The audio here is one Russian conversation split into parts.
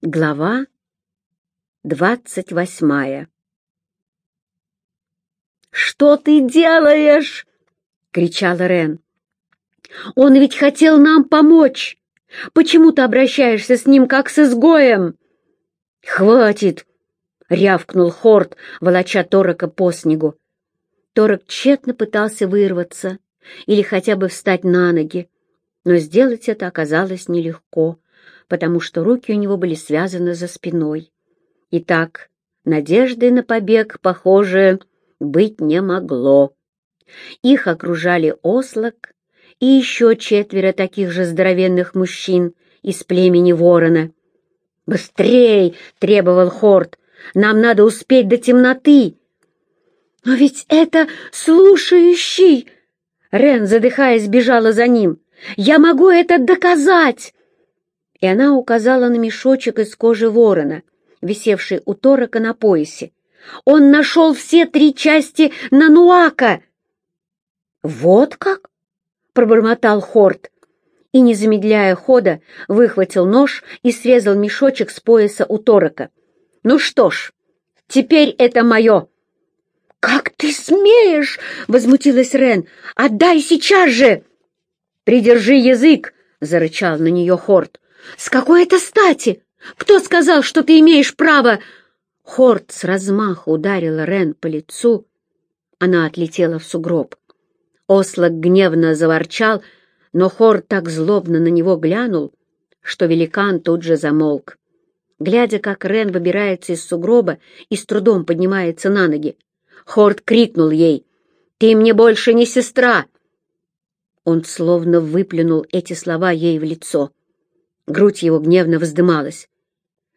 Глава двадцать восьмая «Что ты делаешь?» — кричала Рен. «Он ведь хотел нам помочь! Почему ты обращаешься с ним, как с изгоем?» «Хватит!» — рявкнул Хорт, волоча Торока по снегу. Торок тщетно пытался вырваться или хотя бы встать на ноги, но сделать это оказалось нелегко, потому что руки у него были связаны за спиной. Итак, надежды на побег, похоже, быть не могло. Их окружали Ослак и еще четверо таких же здоровенных мужчин из племени Ворона. «Быстрей!» — требовал Хорт. «Нам надо успеть до темноты!» «Но ведь это слушающий!» Рен, задыхаясь, бежала за ним. «Я могу это доказать!» И она указала на мешочек из кожи ворона, висевший у Торока на поясе. «Он нашел все три части Нануака!» «Вот как?» — пробормотал Хорт и, не замедляя хода, выхватил нож и срезал мешочек с пояса у Торока. «Ну что ж, теперь это мое!» «Как ты смеешь?» — возмутилась Рен. «Отдай сейчас же!» «Придержи язык!» — зарычал на нее Хорт. «С какой это стати? Кто сказал, что ты имеешь право?» Хорт с размаху ударила Рен по лицу. Она отлетела в сугроб. Ослак гневно заворчал, но Хорт так злобно на него глянул, что великан тут же замолк. Глядя, как Рен выбирается из сугроба и с трудом поднимается на ноги, Хорт крикнул ей «Ты мне больше не сестра!» Он словно выплюнул эти слова ей в лицо. Грудь его гневно вздымалась.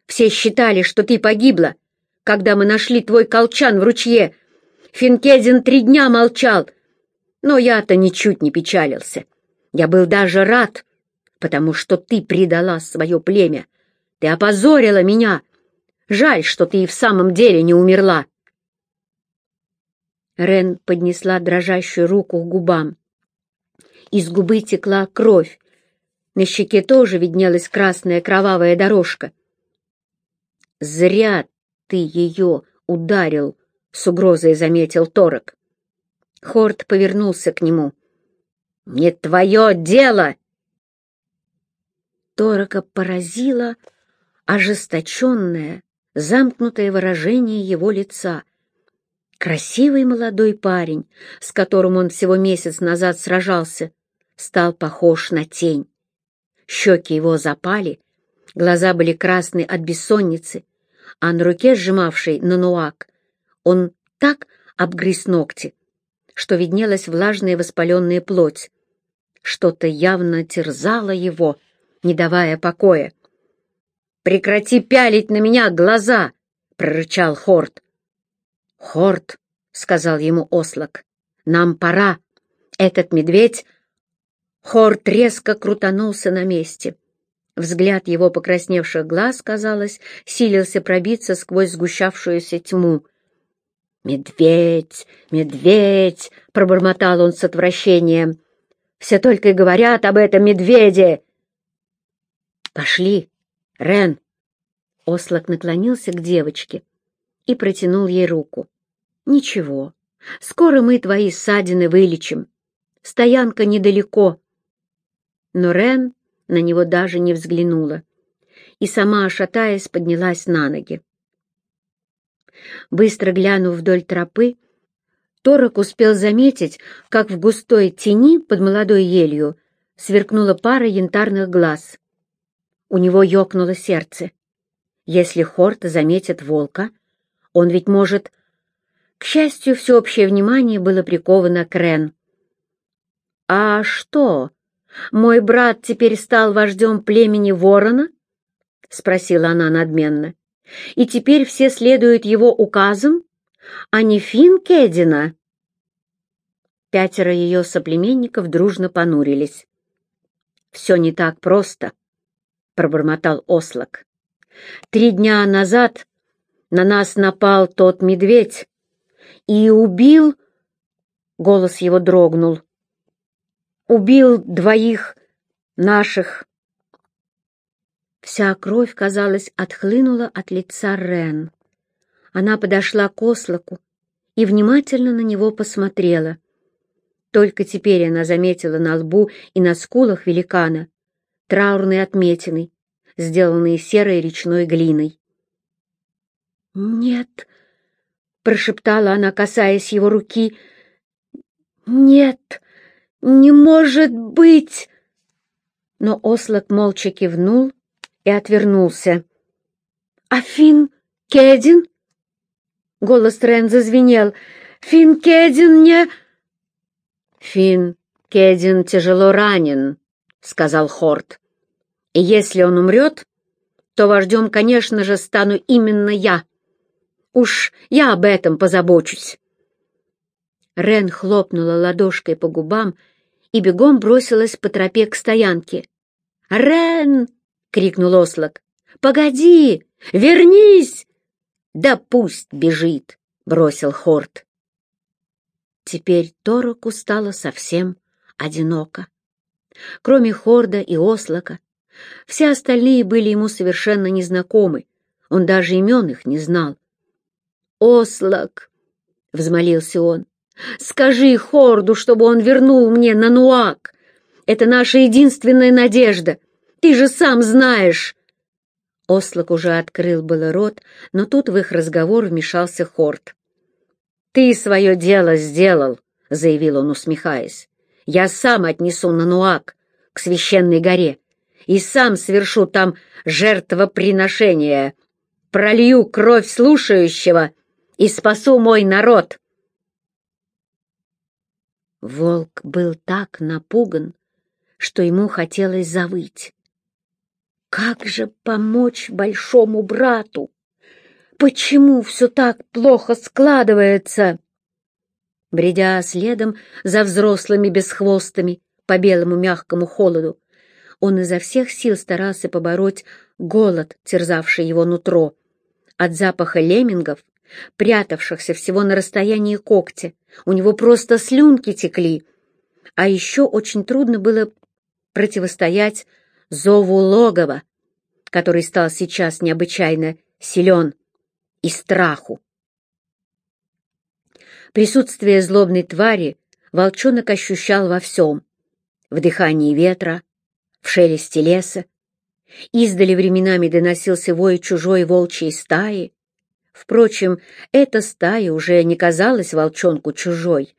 «Все считали, что ты погибла, когда мы нашли твой колчан в ручье. Финкедин три дня молчал, но я-то ничуть не печалился. Я был даже рад, потому что ты предала свое племя. Ты опозорила меня. Жаль, что ты и в самом деле не умерла. Рен поднесла дрожащую руку к губам. Из губы текла кровь. На щеке тоже виднелась красная кровавая дорожка. «Зря ты ее ударил», — с угрозой заметил Торок. Хорт повернулся к нему. «Не твое дело!» Торока поразило ожесточенное, замкнутое выражение его лица — Красивый молодой парень, с которым он всего месяц назад сражался, стал похож на тень. Щеки его запали, глаза были красные от бессонницы, а на руке, сжимавшей нануак, он так обгрыз ногти, что виднелась влажная воспаленная плоть. Что-то явно терзало его, не давая покоя. «Прекрати пялить на меня глаза!» — прорычал Хорт. «Хорт», — сказал ему Ослак, — «нам пора. Этот медведь...» Хорт резко крутанулся на месте. Взгляд его покрасневших глаз, казалось, силился пробиться сквозь сгущавшуюся тьму. «Медведь! Медведь!» — пробормотал он с отвращением. «Все только и говорят об этом медведе!» «Пошли, Рен!» Ослак наклонился к девочке и протянул ей руку. «Ничего, скоро мы твои ссадины вылечим. Стоянка недалеко». Но Рен на него даже не взглянула и сама, шатаясь, поднялась на ноги. Быстро глянув вдоль тропы, Торок успел заметить, как в густой тени под молодой елью сверкнула пара янтарных глаз. У него ёкнуло сердце. Если Хорт заметит волка, он ведь может к счастью, всеобщее внимание было приковано к Рен. «А что, мой брат теперь стал вождем племени Ворона?» — спросила она надменно. «И теперь все следуют его указам, а не Фин Кедина?» Пятеро ее соплеменников дружно понурились. «Все не так просто», — пробормотал Ослак. «Три дня назад на нас напал тот медведь, и убил...» Голос его дрогнул. «Убил двоих наших...» Вся кровь, казалось, отхлынула от лица Рен. Она подошла к ослаку и внимательно на него посмотрела. Только теперь она заметила на лбу и на скулах великана траурные отметины, сделанные серой речной глиной. «Нет», — прошептала она, касаясь его руки, — «нет, не может быть!» Но ослак молча кивнул и отвернулся. «А Финн Кедин?» Голос Рен зазвенел. «Финн Кедин не...» «Финн Кедин тяжело ранен», — сказал Хорт. «И если он умрет, то вождем, конечно же, стану именно я. Уж я об этом позабочусь». Рен хлопнула ладошкой по губам и бегом бросилась по тропе к стоянке. «Рен!» — крикнул Ослак. «Погоди! Вернись!» «Да пусть бежит!» — бросил Хорт. Теперь Тороку стало совсем одиноко. Кроме Хорда и Ослака, все остальные были ему совершенно незнакомы, он даже имен их не знал. «Ослак!» — взмолился он. «Скажи Хорду, чтобы он вернул мне Нануак! Это наша единственная надежда! Ты же сам знаешь!» Ослак уже открыл было рот, но тут в их разговор вмешался Хорд. «Ты свое дело сделал», — заявил он, усмехаясь. «Я сам отнесу Нануак к священной горе и сам совершу там жертвоприношение, пролью кровь слушающего и спасу мой народ». Волк был так напуган, что ему хотелось завыть. Как же помочь большому брату? Почему все так плохо складывается? Бредя следом за взрослыми бесхвостами по белому мягкому холоду, он изо всех сил старался побороть голод, терзавший его нутро. От запаха леммингов, прятавшихся всего на расстоянии когтя, у него просто слюнки текли. А еще очень трудно было противостоять зову логова, который стал сейчас необычайно силен, и страху. Присутствие злобной твари волчонок ощущал во всем — в дыхании ветра, в шелесте леса. Издали временами доносился вой чужой волчьей стаи. Впрочем, эта стая уже не казалась волчонку чужой.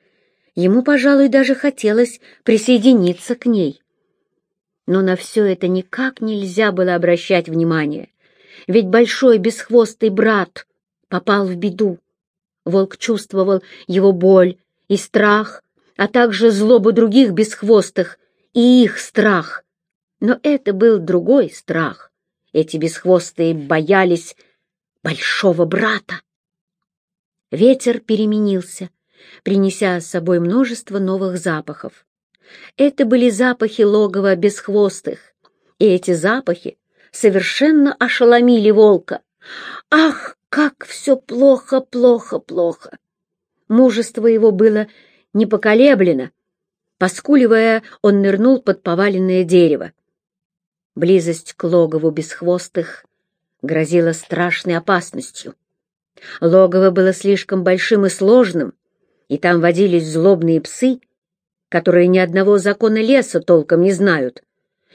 Ему, пожалуй, даже хотелось присоединиться к ней. Но на все это никак нельзя было обращать внимание, ведь большой бесхвостый брат попал в беду. Волк чувствовал его боль и страх, а также злобу других бесхвостых и их страх. Но это был другой страх. Эти бесхвостые боялись большого брата. Ветер переменился, принеся с собой множество новых запахов. Это были запахи логова бесхвостых, и эти запахи совершенно ошеломили волка. Ах, как все плохо, плохо, плохо! Мужество его было непоколеблено. Поскуливая, он нырнул под поваленное дерево. Близость к логову бесхвостых грозила страшной опасностью. Логово было слишком большим и сложным, и там водились злобные псы — которые ни одного закона леса толком не знают,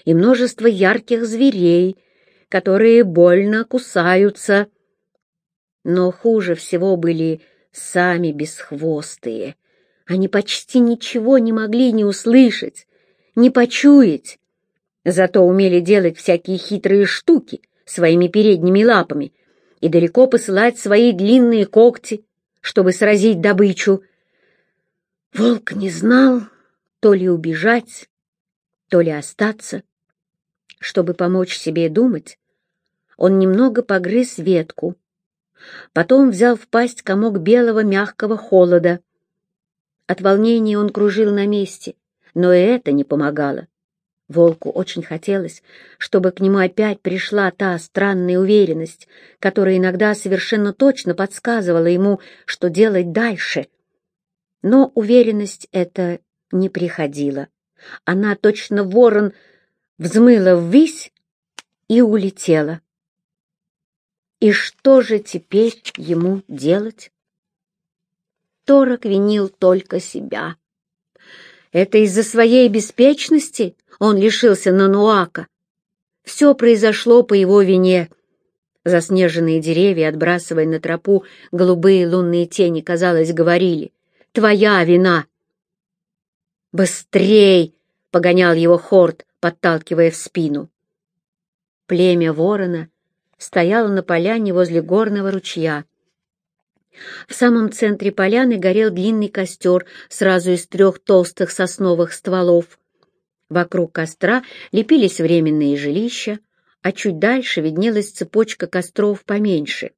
и множество ярких зверей, которые больно кусаются. Но хуже всего были сами бесхвостые. Они почти ничего не могли не услышать, не почуять. Зато умели делать всякие хитрые штуки своими передними лапами и далеко посылать свои длинные когти, чтобы сразить добычу. Волк не знал, то ли убежать, то ли остаться. Чтобы помочь себе думать, он немного погрыз ветку, потом взял в пасть комок белого мягкого холода. От волнения он кружил на месте, но и это не помогало. Волку очень хотелось, чтобы к нему опять пришла та странная уверенность, которая иногда совершенно точно подсказывала ему, что делать дальше. Но уверенность эта не приходила. Она, точно ворон, взмыла ввысь и улетела. И что же теперь ему делать? Торок винил только себя. Это из-за своей беспечности он лишился Нануака. Все произошло по его вине. Заснеженные деревья, отбрасывая на тропу голубые лунные тени, казалось, говорили «Твоя вина!» «Быстрей!» — погонял его Хорт, подталкивая в спину. Племя ворона стояло на поляне возле горного ручья. В самом центре поляны горел длинный костер сразу из трех толстых сосновых стволов. Вокруг костра лепились временные жилища, а чуть дальше виднелась цепочка костров поменьше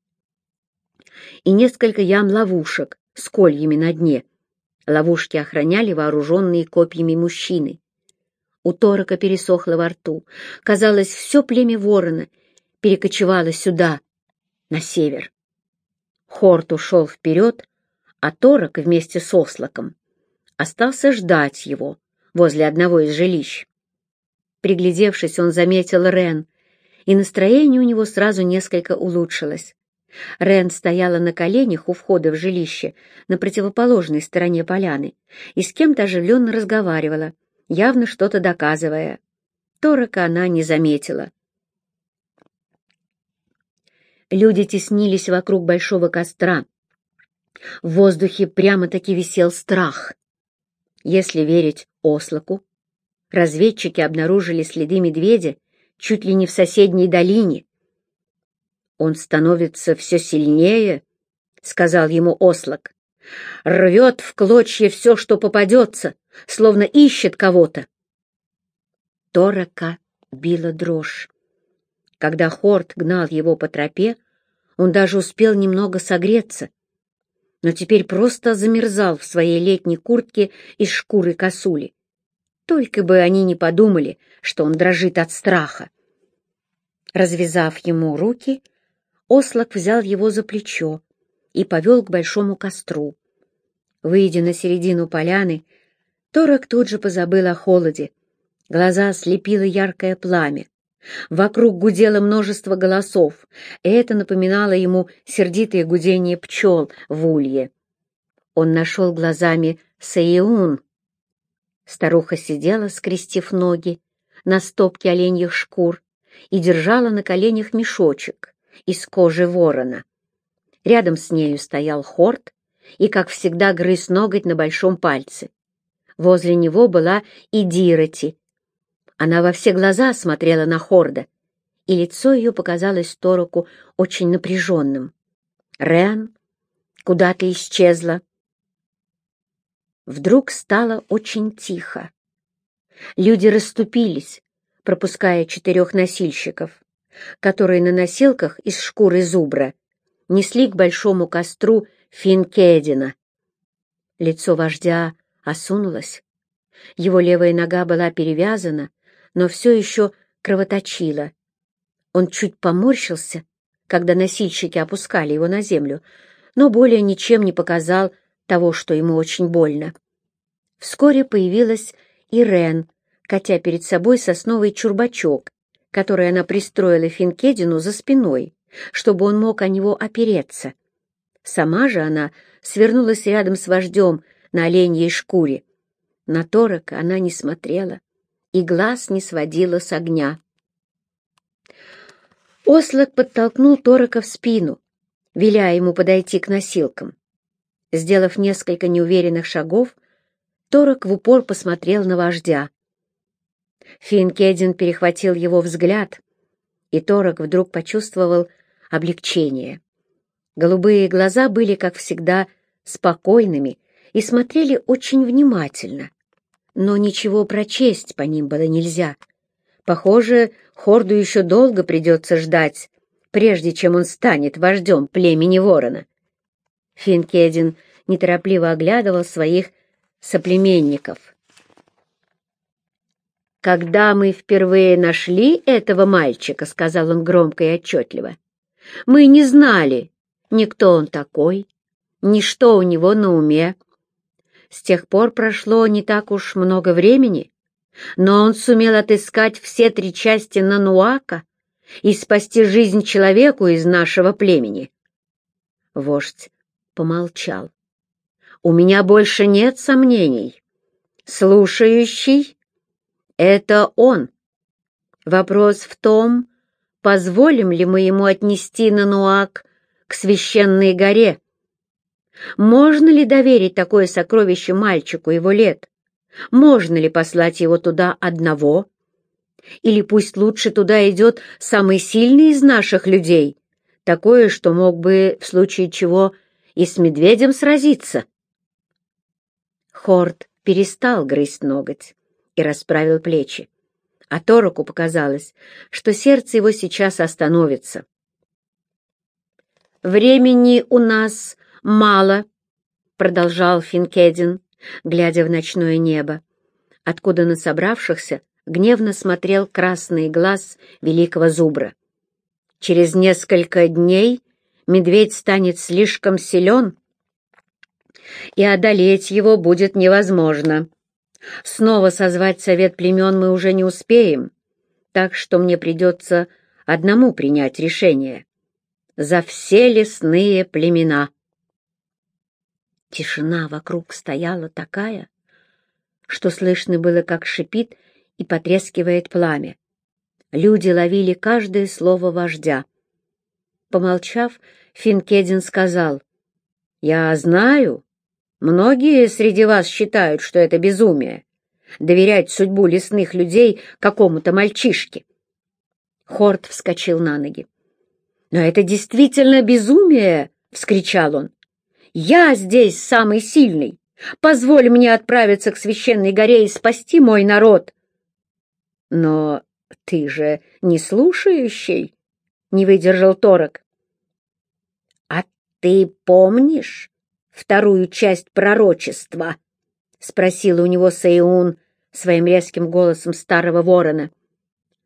и несколько ям-ловушек с кольями на дне. Ловушки охраняли вооруженные копьями мужчины. У Торока пересохло во рту. Казалось, все племя ворона перекочевало сюда, на север. Хорт ушел вперед, а Торок вместе с Ослаком остался ждать его возле одного из жилищ. Приглядевшись, он заметил Рен, и настроение у него сразу несколько улучшилось. Рен стояла на коленях у входа в жилище на противоположной стороне поляны и с кем-то оживленно разговаривала, явно что-то доказывая. Торока она не заметила. Люди теснились вокруг большого костра. В воздухе прямо-таки висел страх. Если верить Ослаку, разведчики обнаружили следы медведя чуть ли не в соседней долине. «Он становится все сильнее», — сказал ему Ослак. «Рвет в клочья все, что попадется, словно ищет кого-то». Торака била дрожь. Когда Хорт гнал его по тропе, он даже успел немного согреться, но теперь просто замерзал в своей летней куртке из шкуры косули. Только бы они не подумали, что он дрожит от страха. Развязав ему руки, Ослак взял его за плечо и повел к большому костру. Выйдя на середину поляны, Торок тут же позабыл о холоде. Глаза ослепило яркое пламя. Вокруг гудело множество голосов, и это напоминало ему сердитое гудение пчел в улье. Он нашел глазами Саиун. Старуха сидела, скрестив ноги, на стопке оленьих шкур и держала на коленях мешочек из кожи ворона. Рядом с нею стоял Хорт и, как всегда, грыз ноготь на большом пальце. Возле него была и Дироти, она во все глаза смотрела на Хорда, и лицо ее показалось Тороку очень напряженным. «Рен, куда ты исчезла?» Вдруг стало очень тихо. Люди расступились, пропуская четырех носильщиков, которые на носилках из шкуры зубра несли к большому костру Финкедина. Лицо вождя осунулось. Его левая нога была перевязана, но все еще кровоточило. Он чуть поморщился, когда носильщики опускали его на землю, но более ничем не показал того, что ему очень больно. Вскоре появилась Ирен, катя перед собой сосновый чурбачок, который она пристроила Финкедину за спиной, чтобы он мог о него опереться. Сама же она свернулась рядом с вождем на оленьей шкуре. На торок она не смотрела и глаз не сводила с огня. Ослак подтолкнул Торока в спину, веля ему подойти к носилкам. Сделав несколько неуверенных шагов, Торок в упор посмотрел на вождя. Финкедин перехватил его взгляд, и Торок вдруг почувствовал облегчение. Голубые глаза были, как всегда, спокойными и смотрели очень внимательно но ничего прочесть по ним было нельзя. Похоже, Хорду еще долго придется ждать, прежде чем он станет вождем племени ворона. Финкедин неторопливо оглядывал своих соплеменников. «Когда мы впервые нашли этого мальчика», — сказал он громко и отчетливо, — «мы не знали, ни кто он такой, ни что у него на уме. С тех пор прошло не так уж много времени, но он сумел отыскать все три части Нануака и спасти жизнь человеку из нашего племени. Вождь помолчал. У меня больше нет сомнений. Слушающий — это он. Вопрос в том, позволим ли мы ему отнести Нануак к священной горе. Можно ли доверить такое сокровище мальчику его лет? Можно ли послать его туда одного? Или пусть лучше туда идет самый сильный из наших людей, такое, что мог бы, в случае чего, и с медведем сразиться? Хорд перестал грызть ноготь и расправил плечи, а Тороку показалось, что сердце его сейчас остановится. «Времени у нас мало», — продолжал Финкедин, глядя в ночное небо, откуда на собравшихся гневно смотрел красный глаз великого зубра. «Через несколько дней медведь станет слишком силен, и одолеть его будет невозможно. Снова созвать совет племен мы уже не успеем, так что мне придется одному принять решение. За все лесные племена. Тишина вокруг стояла такая, что слышно было, как шипит и потрескивает пламя. Люди ловили каждое слово вождя. Помолчав, Финкедин сказал, «Я знаю, Многие среди вас считают, что это безумие — доверять судьбу лесных людей какому-то мальчишке. Хорт вскочил на ноги. «Но это действительно безумие!» — вскричал он. «Я здесь самый сильный! Позволь мне отправиться к священной горе и спасти мой народ!» «Но ты же не слушающий!» — не выдержал Торок. «А ты помнишь, вторую часть пророчества?» — спросила у него Саиун своим резким голосом старого ворона.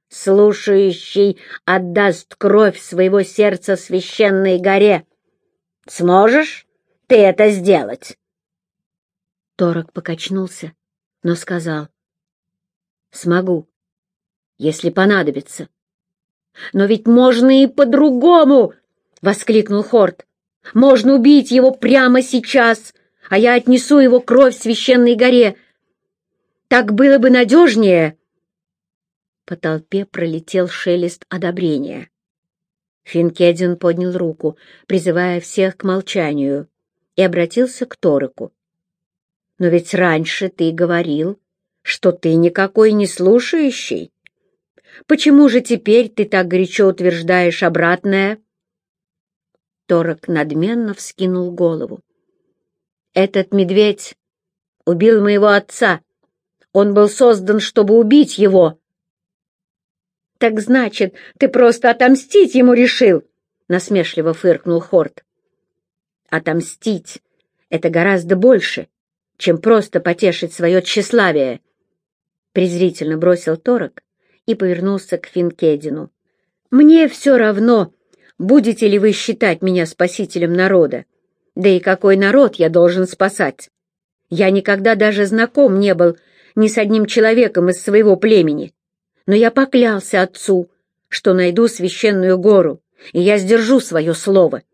«Слушающий отдаст кровь своего сердца священной горе. Сможешь ты это сделать?» Торок покачнулся, но сказал. «Смогу, если понадобится». «Но ведь можно и по-другому!» — воскликнул Хорт. Можно убить его прямо сейчас, а я отнесу его кровь священной горе. Так было бы надежнее. По толпе пролетел шелест одобрения. Финкедин поднял руку, призывая всех к молчанию, и обратился к Торику. «Но ведь раньше ты говорил, что ты никакой не слушающий. Почему же теперь ты так горячо утверждаешь обратное?» Торок надменно вскинул голову. «Этот медведь убил моего отца. Он был создан, чтобы убить его». «Так значит, ты просто отомстить ему решил?» — насмешливо фыркнул Хорт. «Отомстить — это гораздо больше, чем просто потешить свое тщеславие», — презрительно бросил Торок и повернулся к Финкедину. «Мне все равно, будете ли вы считать меня спасителем народа? Да и какой народ я должен спасать? Я никогда даже знаком не был ни с одним человеком из своего племени. Но я поклялся отцу, что найду священную гору, и я сдержу свое слово.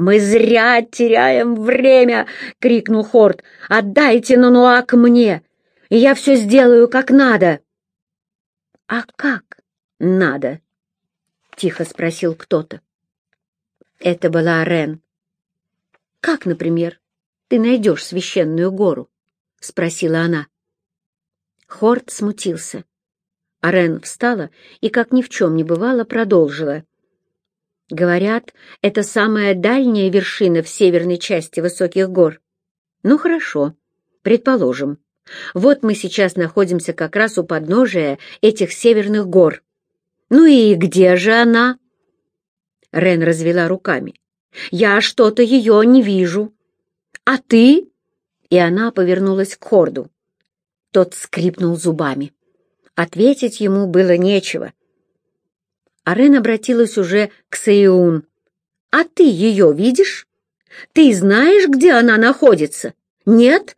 «Мы зря теряем время!» — крикнул Хорт. «Отдайте Нануак мне, и я все сделаю как надо!» «А как надо?» тихо спросил кто-то. Это была Рен. «Как, например, ты найдешь священную гору?» — спросила она. Хорт смутился. А Рен встала и, как ни в чем не бывало, продолжила. «Говорят, это самая дальняя вершина в северной части высоких гор. Ну, хорошо, предположим. Вот мы сейчас находимся как раз у подножия этих северных гор. «Ну и где же она?» Рен развела руками. «Я что-то ее не вижу. А ты?» И она повернулась к Хорду. Тот скрипнул зубами. Ответить ему было нечего. А обратилась уже к Сеюн. «А ты ее видишь? Ты знаешь, где она находится? Нет?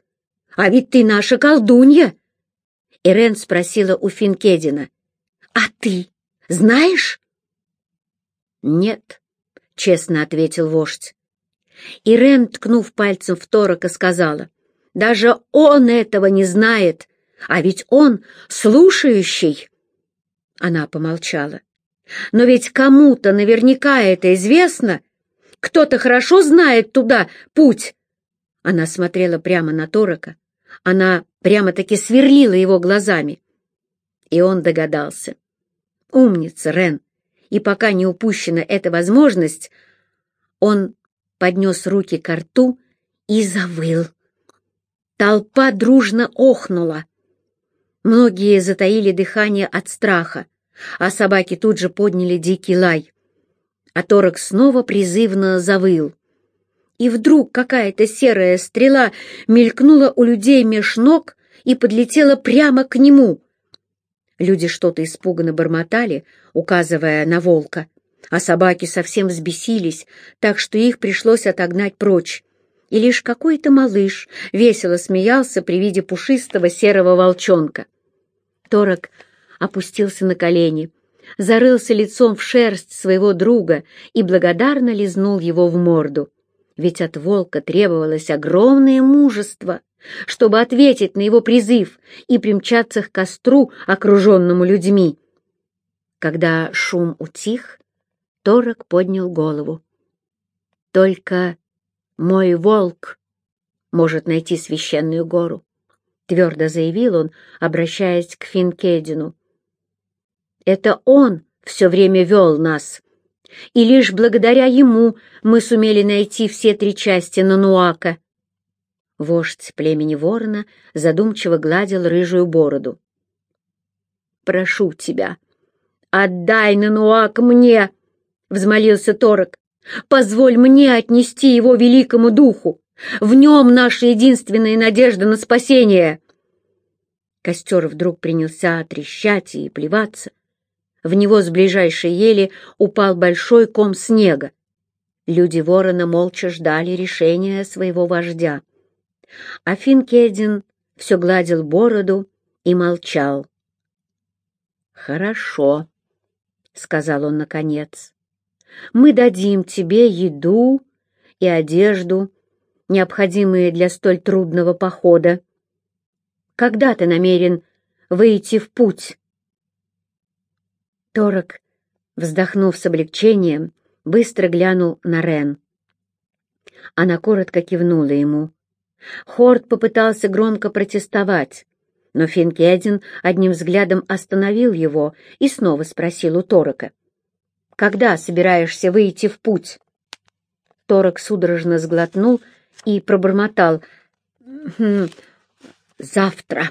А ведь ты наша колдунья!» И Рен спросила у Финкедина. «А ты?» Знаешь?» «Нет», — честно ответил вождь. И Рен, ткнув пальцем в Торока, сказала, «Даже он этого не знает, а ведь он слушающий». Она помолчала. «Но ведь кому-то наверняка это известно. Кто-то хорошо знает туда путь». Она смотрела прямо на Торока. Она прямо-таки сверлила его глазами. И он догадался. «Умница, Рен!» И пока не упущена эта возможность, он поднес руки к рту и завыл. Толпа дружно охнула. Многие затаили дыхание от страха, а собаки тут же подняли дикий лай. А Торок снова призывно завыл. И вдруг какая-то серая стрела мелькнула у людей меж ног и подлетела прямо к нему. Люди что-то испуганно бормотали, указывая на волка, а собаки совсем взбесились, так что их пришлось отогнать прочь и лишь какой-то малыш весело смеялся при виде пушистого серого волчонка. Торок опустился на колени, зарылся лицом в шерсть своего друга и благодарно лизнул его в морду. Ведь от волка требовалось огромное мужество, чтобы ответить на его призыв и примчаться к костру, окруженному людьми. Когда шум утих, Торок поднял голову. Только «Мой волк может найти священную гору», — твердо заявил он, обращаясь к Финкедину. «Это он все время вел нас, и лишь благодаря ему мы сумели найти все три части Нануака». Вождь племени ворона задумчиво гладил рыжую бороду. «Прошу тебя, отдай Нануак мне!» — взмолился Торок. Позволь мне отнести его великому духу. В нем наша единственная надежда на спасение. Костер вдруг принялся трещать и плеваться. В него с ближайшей ели упал большой ком снега. Люди ворона молча ждали решения своего вождя. А Финкедин все гладил бороду и молчал. «Хорошо», — сказал он наконец. Мы дадим тебе еду и одежду, необходимые для столь трудного похода. Когда ты намерен выйти в путь?» Торок, вздохнув с облегчением, быстро глянул на Рен. Она коротко кивнула ему. Хорд попытался громко протестовать, но Финкедин одним взглядом остановил его и снова спросил у Торока. Когда собираешься выйти в путь?» Торок судорожно сглотнул и пробормотал. «Хм, «Завтра».